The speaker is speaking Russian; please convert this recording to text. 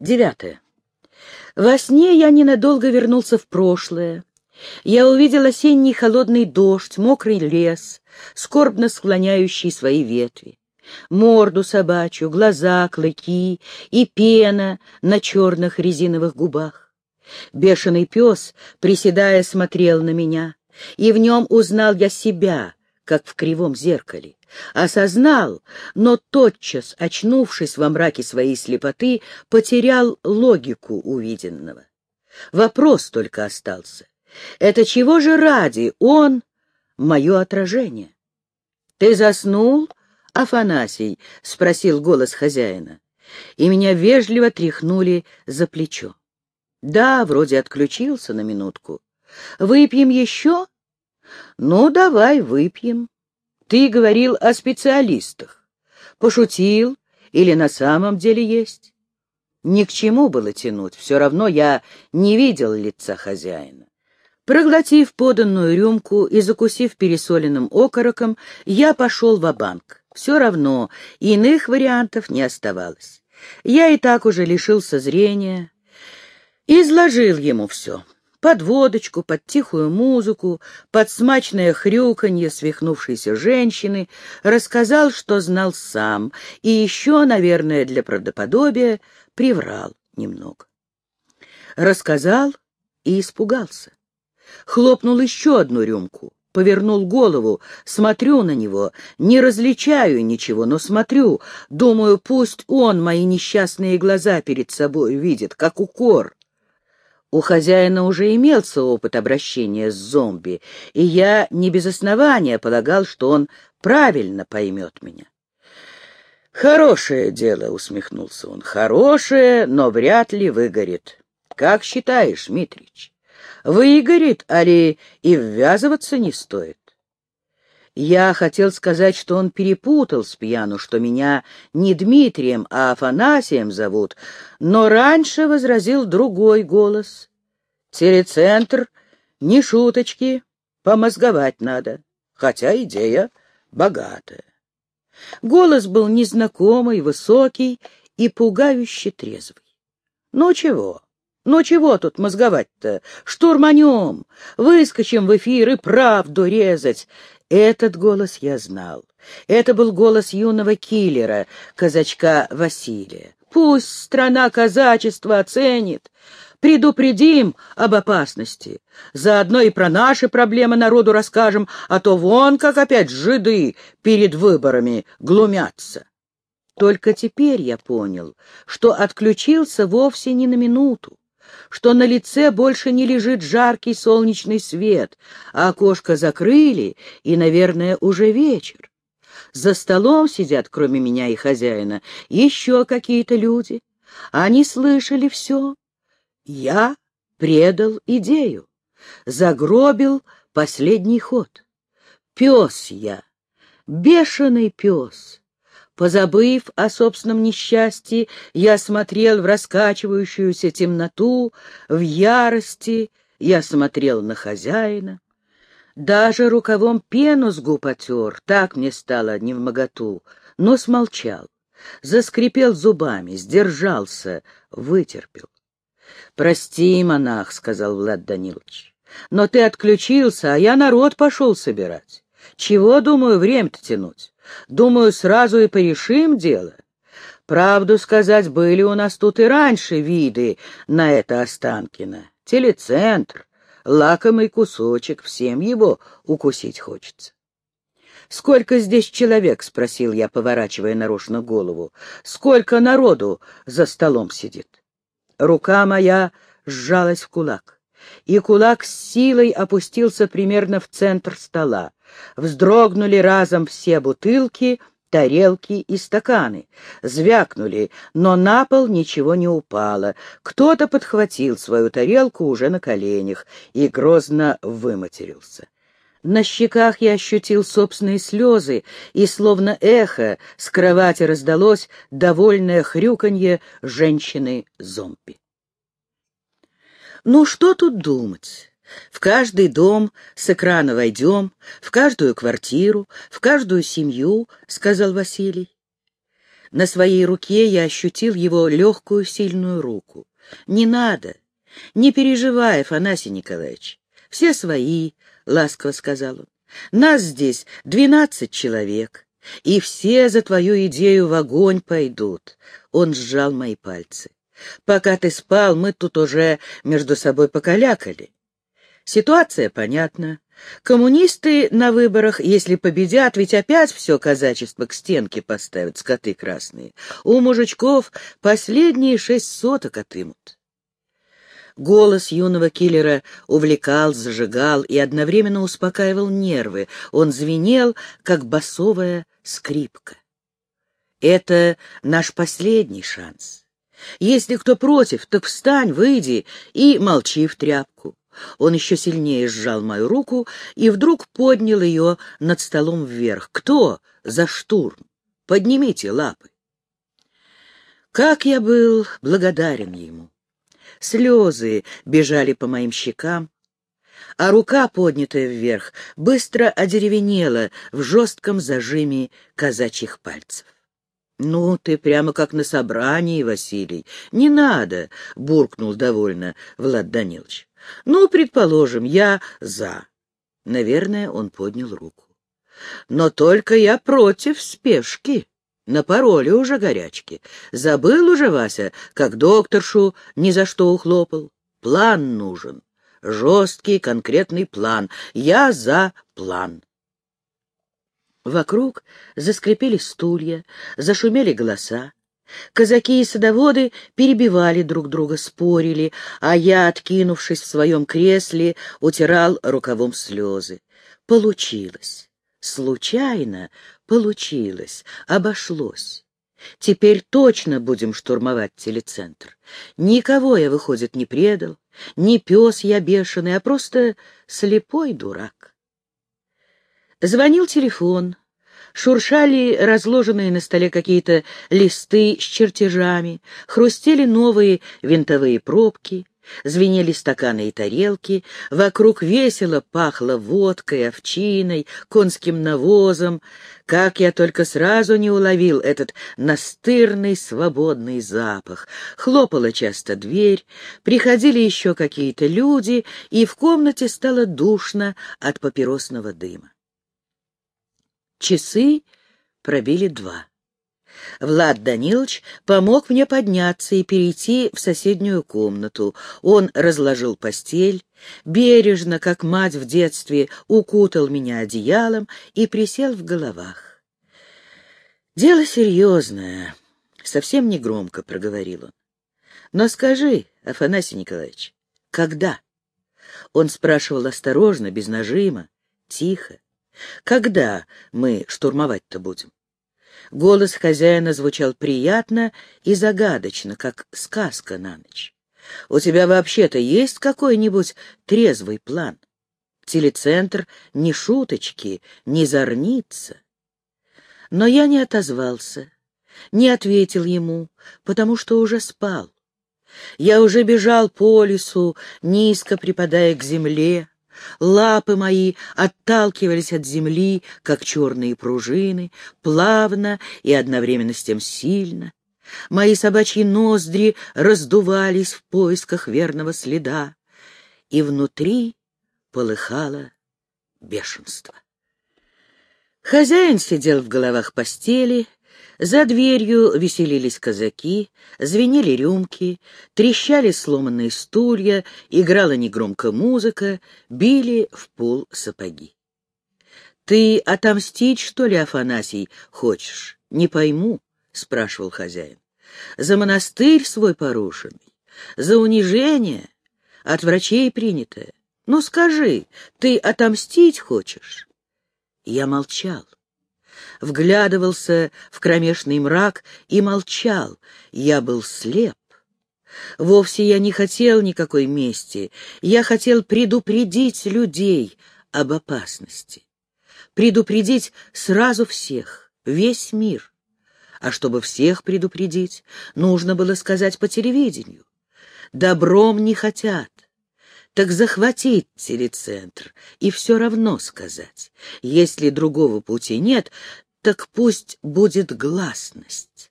Девятое. Во сне я ненадолго вернулся в прошлое. Я увидел осенний холодный дождь, мокрый лес, скорбно склоняющий свои ветви, морду собачью, глаза, клыки и пена на черных резиновых губах. Бешеный пес, приседая, смотрел на меня, и в нем узнал я себя, как в кривом зеркале. Осознал, но тотчас, очнувшись во мраке своей слепоты, потерял логику увиденного. Вопрос только остался. Это чего же ради он, мое отражение? — Ты заснул, Афанасий? — спросил голос хозяина. И меня вежливо тряхнули за плечо. — Да, вроде отключился на минутку. — Выпьем еще? — Ну, давай выпьем. Ты говорил о специалистах. Пошутил или на самом деле есть? Ни к чему было тянуть, все равно я не видел лица хозяина. Проглотив поданную рюмку и закусив пересоленным окороком, я пошел в банк Все равно иных вариантов не оставалось. Я и так уже лишился зрения. Изложил ему все под водочку, под тихую музыку, под смачное хрюканье свихнувшейся женщины, рассказал, что знал сам, и еще, наверное, для правдоподобия, приврал немного. Рассказал и испугался. Хлопнул еще одну рюмку, повернул голову, смотрю на него, не различаю ничего, но смотрю, думаю, пусть он мои несчастные глаза перед собой видит, как укор. У хозяина уже имелся опыт обращения с зомби, и я не без основания полагал, что он правильно поймет меня. «Хорошее дело», — усмехнулся он, — «хорошее, но вряд ли выгорит. Как считаешь, Митрич, выгорит, али и ввязываться не стоит?» Я хотел сказать, что он перепутал с пьяну, что меня не Дмитрием, а Афанасием зовут, но раньше возразил другой голос. Телецентр, не шуточки, помозговать надо, хотя идея богатая. Голос был незнакомый, высокий и пугающе трезвый. Ну чего? Ну чего тут мозговать-то? Штурманем, выскочим в эфир и правду резать. Этот голос я знал. Это был голос юного киллера, казачка Василия. Пусть страна казачества оценит. Предупредим об опасности. Заодно и про наши проблемы народу расскажем, а то вон как опять жиды перед выборами глумятся. Только теперь я понял, что отключился вовсе не на минуту что на лице больше не лежит жаркий солнечный свет, а окошко закрыли, и, наверное, уже вечер. За столом сидят, кроме меня и хозяина, еще какие-то люди. Они слышали все. Я предал идею, загробил последний ход. Пес я, бешеный пес, Позабыв о собственном несчастье, я смотрел в раскачивающуюся темноту, в ярости я смотрел на хозяина. Даже рукавом пену с губ отер, так мне стало невмоготу, но смолчал. Заскрипел зубами, сдержался, вытерпел. — Прости, монах, — сказал Влад Данилович, — но ты отключился, а я народ пошел собирать. Чего, думаю, время-то тянуть? Думаю, сразу и порешим дело. Правду сказать, были у нас тут и раньше виды на это Останкино. Телецентр, лакомый кусочек, всем его укусить хочется. «Сколько здесь человек?» — спросил я, поворачивая нарочно голову. «Сколько народу за столом сидит?» Рука моя сжалась в кулак, и кулак с силой опустился примерно в центр стола. Вздрогнули разом все бутылки, тарелки и стаканы. Звякнули, но на пол ничего не упало. Кто-то подхватил свою тарелку уже на коленях и грозно выматерился. На щеках я ощутил собственные слезы, и словно эхо с кровати раздалось довольное хрюканье женщины-зомби. Ну что тут думать? В каждый дом с экрана войдем, в каждую квартиру, в каждую семью, — сказал Василий. На своей руке я ощутил его легкую, сильную руку. «Не надо, не переживай, Афанасий Николаевич. Все свои, — ласково сказал он. Нас здесь двенадцать человек, и все за твою идею в огонь пойдут. Он сжал мои пальцы. Пока ты спал, мы тут уже между собой покалякали. Ситуация понятна. Коммунисты на выборах, если победят, ведь опять все казачество к стенке поставят, скоты красные. У мужичков последние шесть соток отымут. Голос юного киллера увлекал, зажигал и одновременно успокаивал нервы. Он звенел, как басовая скрипка. Это наш последний шанс. Если кто против, так встань, выйди и молчи в тряпку. Он еще сильнее сжал мою руку и вдруг поднял ее над столом вверх. Кто за штурм? Поднимите лапы. Как я был благодарен ему! Слезы бежали по моим щекам, а рука, поднятая вверх, быстро одеревенела в жестком зажиме казачьих пальцев. «Ну, ты прямо как на собрании, Василий. Не надо!» — буркнул довольно Влад Данилович. «Ну, предположим, я за». Наверное, он поднял руку. «Но только я против спешки». На пароле уже горячки. Забыл уже, Вася, как докторшу ни за что ухлопал. План нужен. Жесткий, конкретный план. Я за план. Вокруг заскрипели стулья, зашумели голоса. Казаки и садоводы перебивали друг друга, спорили, а я, откинувшись в своем кресле, утирал рукавом слезы. Получилось. Случайно получилось, обошлось. Теперь точно будем штурмовать телецентр. Никого я, выходит, не предал, не пес я бешеный, а просто слепой дурак. Звонил телефон, шуршали разложенные на столе какие-то листы с чертежами, хрустели новые винтовые пробки — Звенели стаканы и тарелки, вокруг весело пахло водкой, овчиной, конским навозом. Как я только сразу не уловил этот настырный свободный запах. Хлопала часто дверь, приходили еще какие-то люди, и в комнате стало душно от папиросного дыма. Часы пробили два. Влад Данилович помог мне подняться и перейти в соседнюю комнату. Он разложил постель, бережно, как мать в детстве, укутал меня одеялом и присел в головах. «Дело серьезное», — совсем негромко проговорил он. «Но скажи, Афанасий Николаевич, когда?» Он спрашивал осторожно, без нажима, тихо. «Когда мы штурмовать-то будем?» Голос хозяина звучал приятно и загадочно, как сказка на ночь. «У тебя вообще-то есть какой-нибудь трезвый план? Телецентр ни шуточки, не зорнится». Но я не отозвался, не ответил ему, потому что уже спал. Я уже бежал по лесу, низко припадая к земле, Лапы мои отталкивались от земли, как черные пружины, плавно и одновременно с тем сильно. Мои собачьи ноздри раздувались в поисках верного следа, и внутри полыхало бешенство. Хозяин сидел в головах постели, за дверью веселились казаки, звенели рюмки, трещали сломанные стулья, играла негромко музыка, били в пол сапоги. — Ты отомстить, что ли, Афанасий, хочешь? Не пойму, — спрашивал хозяин. — За монастырь свой порушенный, за унижение, от врачей принятое. Ну скажи, ты отомстить хочешь? Я молчал вглядывался в кромешный мрак и молчал. Я был слеп. Вовсе я не хотел никакой мести. Я хотел предупредить людей об опасности. Предупредить сразу всех, весь мир. А чтобы всех предупредить, нужно было сказать по телевидению. Добром не хотят. Так захватить телецентр и все равно сказать. Если другого пути нет, так пусть будет гласность.